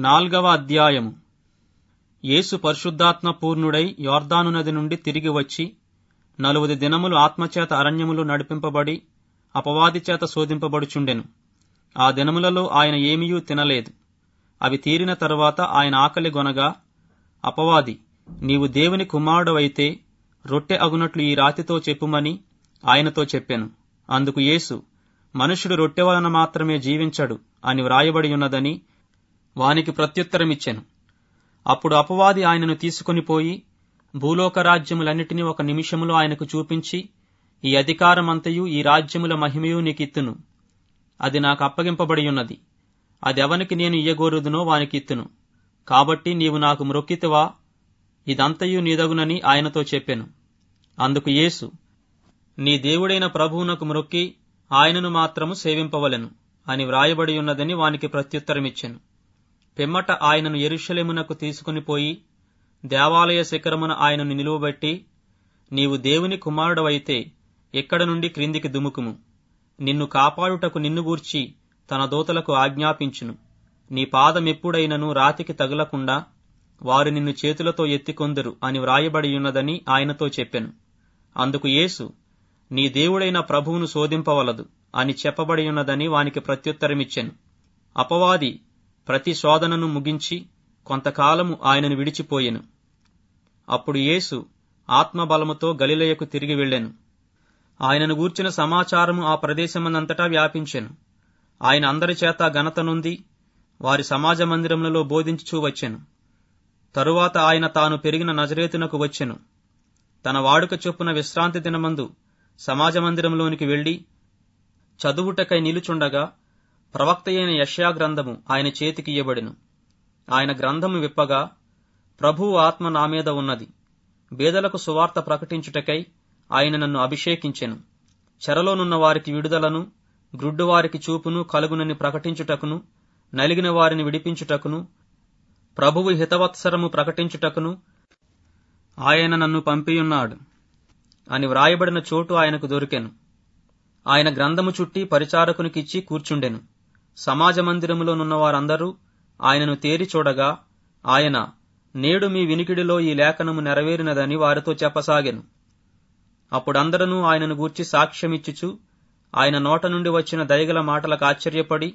నాల్గవ అధ్యాయము యేసు పరిశుద్ధాత్మ పూర్ణుడై యోర్దాను నది నుండి తిరిగి వచ్చి నలువది దినములు ఆత్మచేత అరణ్యములు నడిపింపబడి అపవాది చేత శోధింపబడుచుండెను. ఆ దినములలో ఆయన ఏమీయూ తినలేదు. అవి తీరిన తరువాత ఆయన ఆకలి గొనగా అపవాది నీవు దేవుని కుమారుడవైతే రొట్టె అగునట్లు ఈ రాతితో చెప్పుమని ఆయనతో చెప్పాను. అందుకు యేసు మనుషుడు రొట్టె వలన మాత్రమే జీవించడు అని వ్రాయబడి ఉన్నదని వానికి ప్రత్యుత్తరమిచ్చెను. అప్పుడు అపవాది ఆయనను తీసుకుని పోయి భూలోక రాజ్యములన్నిటినీ ఒక నిమిషములో ఆయనకు చూపించి ఈ అధికారమంతయు ఈ రాజ్యముల మహిమయు నీకిత్తును. అది నాకు అప్పగింపబడి ఉన్నది అది ఎవనికి నేను ఇయ్యగోరుదునో వానికిత్తును. కాబట్టి నీవు నాకు మ్రొక్కితివా ఇదంతయు నీదగునని ఆయనతో చెప్పెను. అందుకు యేసు నీ దేవుడైన ప్రభువునకు మ్రొక్కి ఆయనను మాత్రము సేవింపవలెను అని వ్రాయబడి ఉన్నదని వానికి ప్రత్యుత్తరమిచ్చెను. పిమ్మట ఆయనను ఎరుషలేమునకు తీసుకుని పోయి దేవాలయ శిఖరమున ఆయనను నిలువబెట్టి నీవు దేవుని కుమారుడవైతే ఇక్కడ నుండి క్రిందికి దుముకుము. నిన్ను కాపాడుటకు నిన్ను గూర్చి తన దూతలకు ఆజ్ఞాపించును. నీ పాదమెప్పుడైనను రాతికి తగులకుండా వారు నిన్ను చేతులతో ఎత్తికొందురు అని వ్రాయబడి ఉన్నదని ఆయనతో చెప్పెను. అందుకు యేసు నీ దేవుడైన ప్రభువును శోధింపవలదు అని చెప్పబడి ఉన్నదని వానికి ప్రత్యుత్తరమిచ్చెను. అపవాది ప్రతి శోధనను ముగించి కొంతకాలము ఆయనను విడిచిపోయెను. అప్పుడు యేసు ఆత్మబలముతో గలిలయకు తిరిగి వెళ్ళాను. ఆయనను గూర్చిన సమాచారము ఆ ప్రదేశమనంతటా వ్యాపించెను. ఆయన అందరి చేత ఘనత వారి సమాజ మందిరములలో బోధించుచూ వచ్చెను. తరువాత ఆయన తాను పెరిగిన నజరేతునకు వచ్చెను. తన వాడుక చొప్పున విశ్రాంతి దినమందు సమాజ మందిరంలోనికి వెళ్ళి చదువుటకై నిలుచుండగా ప్రవక్త అయిన యష్యా గ్రంథము ఆయన చేతికియ్యబడెను. ఆయన గ్రంథము విప్పగా ప్రభువు ఆత్మ నా మీద ఉన్నది. బేదలకు సువార్త ప్రకటించుటకై ఆయన నన్ను అభిషేకించెను. చెరలోనున్న వారికి విడుదలను గ్రుడ్డువారికి చూపును కలుగునని ప్రకటించుటకును నలిగిన వారిని విడిపించుటకును ప్రభువు హితవత్సరము ప్రకటించుటకును ఆయన నన్ను పంపియున్నాడు అని వ్రాయబడిన చోటు ఆయనకు దొరికెను. ఆయన గ్రంథము చుట్టి పరిచారకునికిచ్చి కూర్చుండెను. సమాజ మందిరములోనున్న వారందరూ ఆయనను తేరి చూడగా ఆయన నేడు మీ వినికిడిలో ఈ లేఖనము నెరవేరినదని వారితో చెప్పసాగెను. అప్పుడందరూ ఆయనను గూర్చి సాక్ష్యమిచ్చుచు ఆయన నోట నుండి వచ్చిన దయగల మాటలకు ఆశ్చర్యపడి